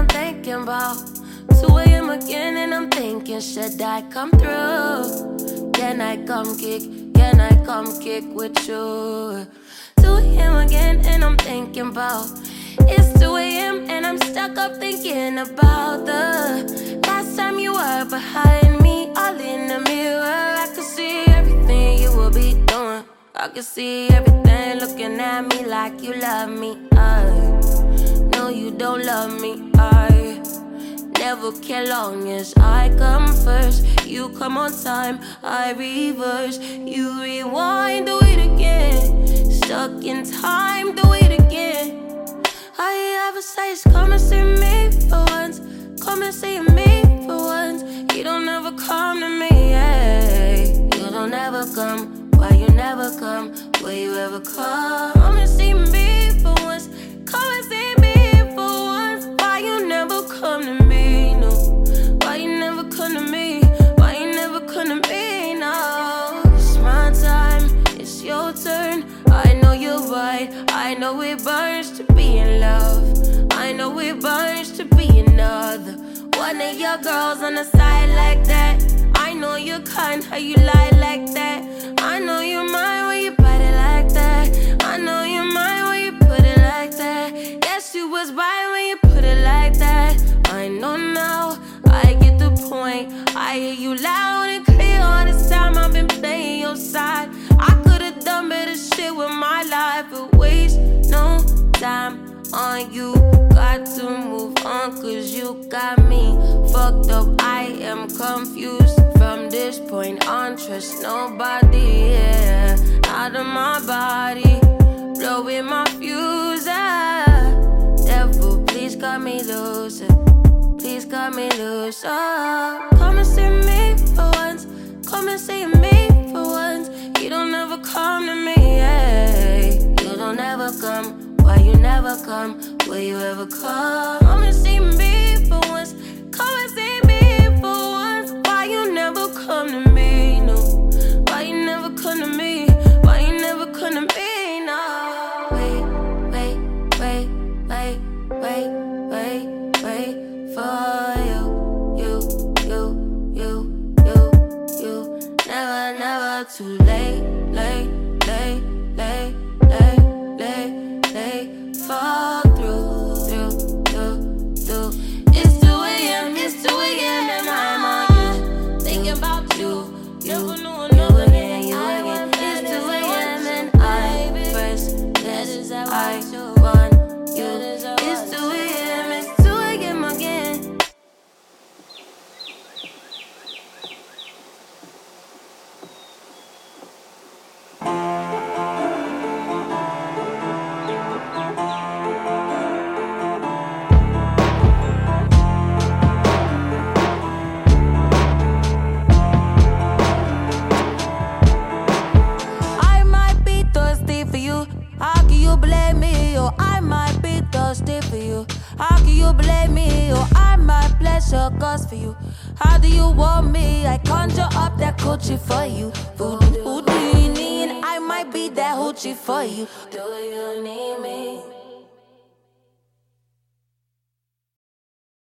I'm thinking about 2 a.m. again and I'm thinking, should I come through? Can I come kick? Can I come kick with you? 2 a.m. again and I'm thinking about it's 2 a.m. and I'm stuck up thinking about the last time you were behind me, all in the mirror. I could see everything you will be doing. I could see everything looking at me like you love me. Know you don't love me. I never care long as I come first. You come on time, I reverse. You rewind, do it again. Stuck in time, do it again. You ever say is come and see me for once. Come and see me for once. You don't ever come to me, yeah. You don't ever come. Why you never come? Will you ever come? I know it burns to be in love. I know it burns to be another. One of your girls on the side like that. I know you're kind, how you lie like that. I know you're mine when you bite it like that. I know you're mine when you put it like that. Yes, you was right when you put it like that. I know now, I get the point. I hear you loud on, cause you got me fucked up. I am confused from this point on. Trust nobody, yeah. Out of my body, blowing my fuse. Devil, please cut me loose. Please cut me loose. Oh, come and see me for once. Come and see me for once. You don't ever come to me, yeah. You don't ever come. Why you never come? Will you ever come? Too late, late, you blame me? Or I might bless your cause for you. How do you want me? I conjure up that coochie for you. Voodoo Houdini, and I might be that hoochie for you. Do you need